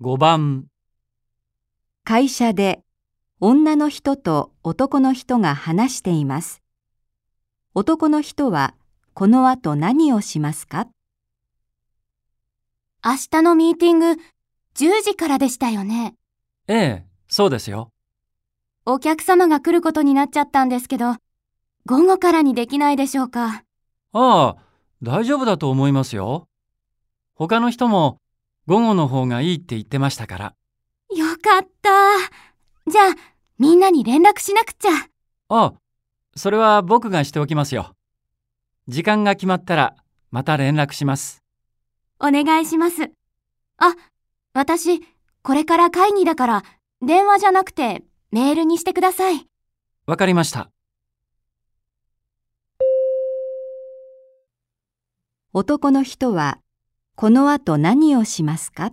5番、会社で女の人と男の人が話しています。男の人はこの後何をしますか？明日のミーティング10時からでしたよね。ええ、そうですよ。お客様が来ることになっちゃったんですけど、午後からにできないでしょうか？ああ、大丈夫だと思いますよ。他の人も午後の方がいいって言ってましたから。よかった。じゃあ、みんなに連絡しなくちゃ。ああ、それは僕がしておきますよ。時間が決まったらまた連絡します。お願いします。あ、私、これから会議だから、電話じゃなくてメールにしてください。わかりました。男の人はこの後何をしますか？